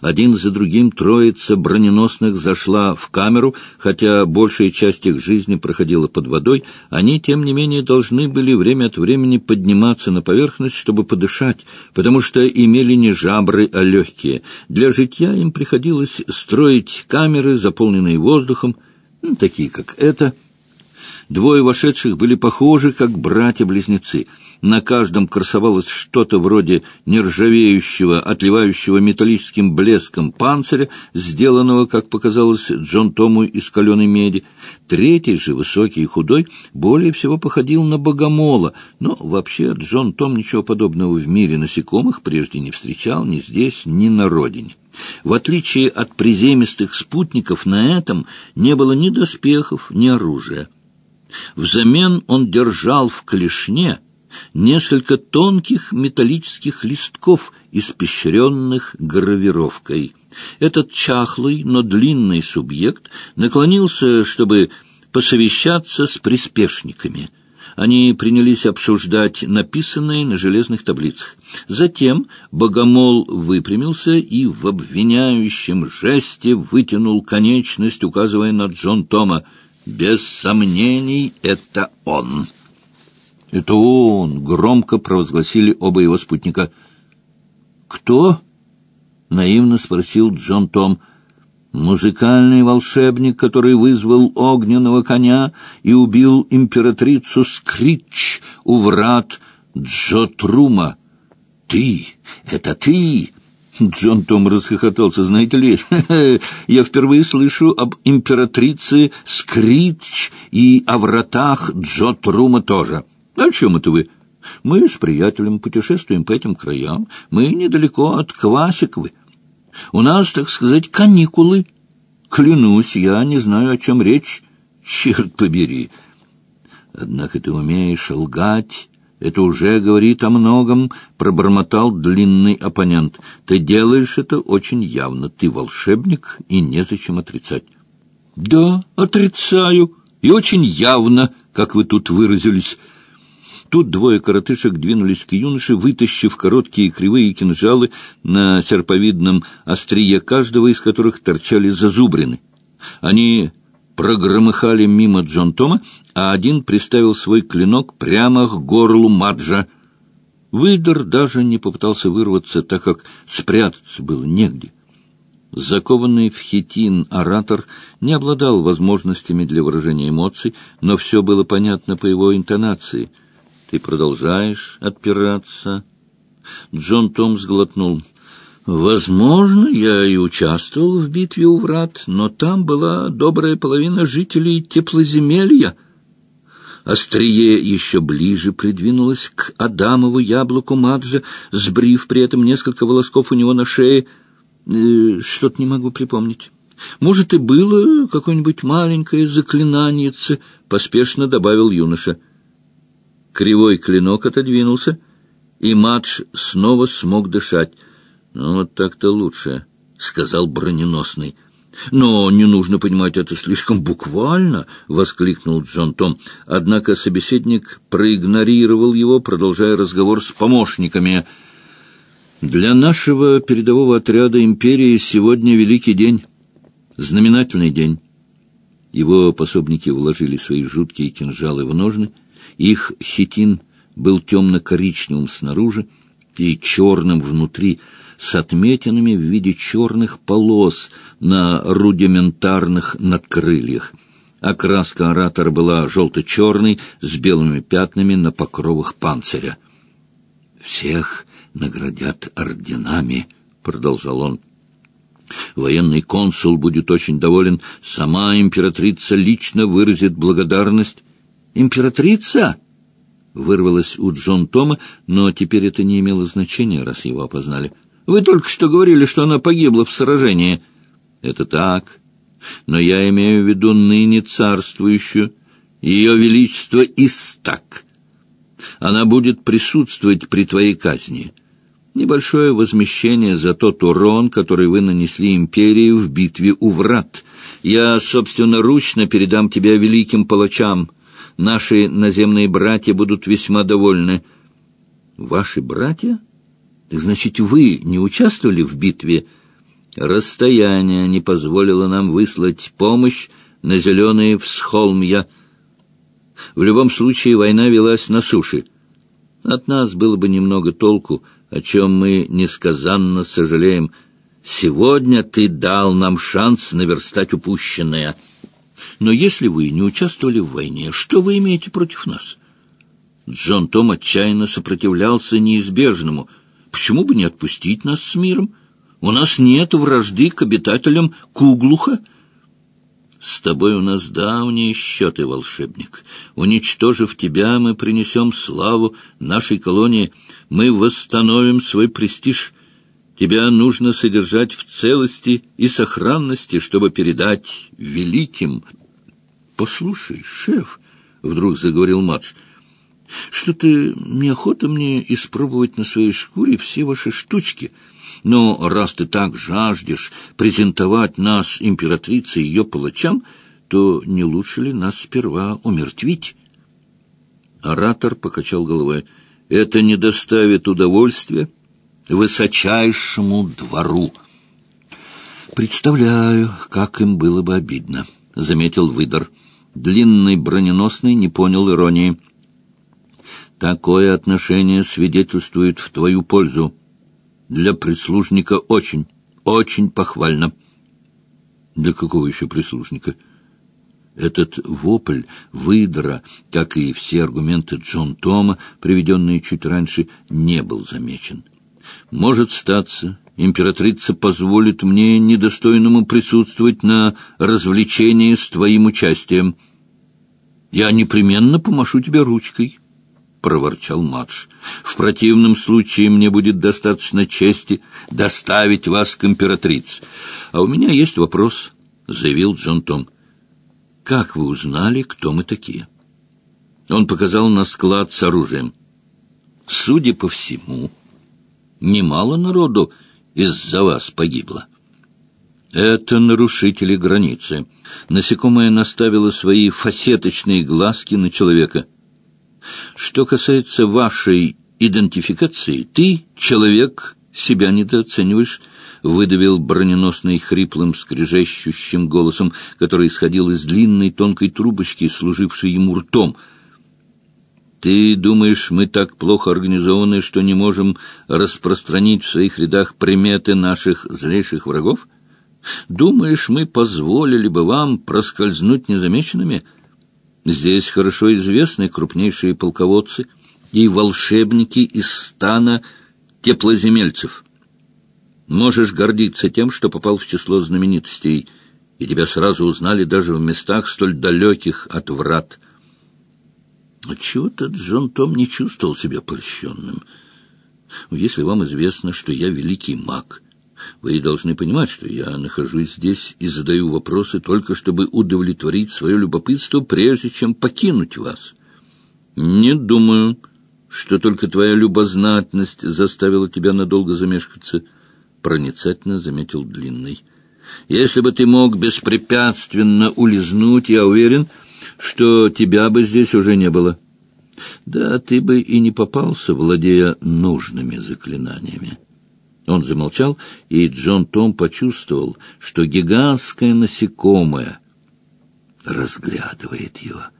Один за другим троица броненосных зашла в камеру, хотя большая часть их жизни проходила под водой, они, тем не менее, должны были время от времени подниматься на поверхность, чтобы подышать, потому что имели не жабры, а легкие. Для житья им приходилось строить камеры, заполненные воздухом, ну, такие как эта. Двое вошедших были похожи, как братья-близнецы — на каждом красовалось что-то вроде нержавеющего, отливающего металлическим блеском панциря, сделанного, как показалось Джон Тому из каленой меди. Третий же, высокий и худой, более всего походил на богомола, но вообще Джон Том ничего подобного в мире насекомых прежде не встречал ни здесь, ни на родине. В отличие от приземистых спутников, на этом не было ни доспехов, ни оружия. Взамен он держал в клешне несколько тонких металлических листков, испещренных гравировкой. Этот чахлый, но длинный субъект наклонился, чтобы посовещаться с приспешниками. Они принялись обсуждать написанное на железных таблицах. Затем Богомол выпрямился и в обвиняющем жесте вытянул конечность, указывая на Джон Тома. «Без сомнений, это он!» «Это он!» — громко провозгласили оба его спутника. «Кто?» — наивно спросил Джон Том. «Музыкальный волшебник, который вызвал огненного коня и убил императрицу Скрич у врат Джотрума. Ты! Это ты!» Джон Том расхохотался. «Знаете ли, я впервые слышу об императрице Скрич и о вратах Джотрума тоже». — О чем это вы? Мы с приятелем путешествуем по этим краям. Мы недалеко от Квасиковы. У нас, так сказать, каникулы. Клянусь, я не знаю, о чем речь. Черт побери! Однако ты умеешь лгать. Это уже говорит о многом, — пробормотал длинный оппонент. Ты делаешь это очень явно. Ты волшебник, и незачем отрицать. — Да, отрицаю. И очень явно, как вы тут выразились. Тут двое коротышек двинулись к юноше, вытащив короткие кривые кинжалы на серповидном острие каждого, из которых торчали зазубрины. Они прогромыхали мимо Джон Тома, а один приставил свой клинок прямо к горлу Маджа. Выдор даже не попытался вырваться, так как спрятаться было негде. Закованный в хитин оратор не обладал возможностями для выражения эмоций, но все было понятно по его интонации — ты продолжаешь отпираться. Джон Том сглотнул. Возможно, я и участвовал в битве у врат, но там была добрая половина жителей теплоземелья. Острие еще ближе придвинулось к Адамову яблоку Маджа, сбрив при этом несколько волосков у него на шее. Э, Что-то не могу припомнить. Может, и было какое-нибудь маленькое заклинаниеце, — поспешно добавил юноша. — Кривой клинок отодвинулся, и Мадж снова смог дышать. «Ну, вот так-то лучше», — сказал броненосный. «Но не нужно понимать это слишком буквально», — воскликнул Джон Том. Однако собеседник проигнорировал его, продолжая разговор с помощниками. «Для нашего передового отряда империи сегодня великий день, знаменательный день». Его пособники вложили свои жуткие кинжалы в ножны — их хитин был темно-коричневым снаружи и черным внутри, с отметинами в виде черных полос на рудиментарных надкрыльях. Окраска оратора была желто-черной, с белыми пятнами на покровах панциря. «Всех наградят орденами», — продолжал он. «Военный консул будет очень доволен, сама императрица лично выразит благодарность «Императрица?» — вырвалось у Джон Тома, но теперь это не имело значения, раз его опознали. «Вы только что говорили, что она погибла в сражении». «Это так, но я имею в виду ныне царствующую, ее величество Истак. Она будет присутствовать при твоей казни». Небольшое возмещение за тот урон, который вы нанесли империи в битве у врат. Я собственноручно передам тебя великим палачам, Наши наземные братья будут весьма довольны. Ваши братья? Так значит, вы не участвовали в битве? Расстояние не позволило нам выслать помощь на зеленые всхолмья. В любом случае война велась на суше. От нас было бы немного толку, о чем мы несказанно сожалеем. Сегодня ты дал нам шанс наверстать упущенное. Но если вы не участвовали в войне, что вы имеете против нас? Джон Том отчаянно сопротивлялся неизбежному. Почему бы не отпустить нас с миром? У нас нет вражды к обитателям Куглуха. С тобой у нас давние счеты, волшебник. Уничтожив тебя, мы принесем славу нашей колонии. Мы восстановим свой престиж. Тебя нужно содержать в целости и сохранности, чтобы передать великим. — Послушай, шеф, — вдруг заговорил Мадж, — что-то неохота мне испробовать на своей шкуре все ваши штучки — но раз ты так жаждешь презентовать нас, императрице и ее палачам, то не лучше ли нас сперва умертвить? Оратор покачал головой. Это не доставит удовольствия высочайшему двору. Представляю, как им было бы обидно, — заметил выдор. Длинный броненосный не понял иронии. Такое отношение свидетельствует в твою пользу для прислужника очень, очень похвально. Для какого еще прислужника? Этот вопль выдра, как и все аргументы Джон Тома, приведенные чуть раньше, не был замечен. Может статься, императрица позволит мне недостойному присутствовать на развлечении с твоим участием. Я непременно помашу тебе ручкой. — проворчал Мадж. — В противном случае мне будет достаточно чести доставить вас к императрице. А у меня есть вопрос, — заявил Джон Том. — Как вы узнали, кто мы такие? Он показал на склад с оружием. Судя по всему, немало народу из-за вас погибло. Это нарушители границы. Насекомое наставило свои фасеточные глазки на человека — что касается вашей идентификации, ты, человек, себя недооцениваешь, — выдавил броненосный хриплым, скрежещущим голосом, который исходил из длинной тонкой трубочки, служившей ему ртом. «Ты думаешь, мы так плохо организованы, что не можем распространить в своих рядах приметы наших злейших врагов? Думаешь, мы позволили бы вам проскользнуть незамеченными?» Здесь хорошо известны крупнейшие полководцы и волшебники из стана теплоземельцев. Можешь гордиться тем, что попал в число знаменитостей, и тебя сразу узнали даже в местах столь далеких от врат. Отчего-то Джон Том не чувствовал себя польщенным. Если вам известно, что я великий маг — вы должны понимать, что я нахожусь здесь и задаю вопросы только чтобы удовлетворить свое любопытство, прежде чем покинуть вас. Не думаю, что только твоя любознательность заставила тебя надолго замешкаться, — проницательно заметил Длинный. Если бы ты мог беспрепятственно улизнуть, я уверен, что тебя бы здесь уже не было. Да ты бы и не попался, владея нужными заклинаниями. Он замолчал, и Джон Том почувствовал, что гигантское насекомое разглядывает его —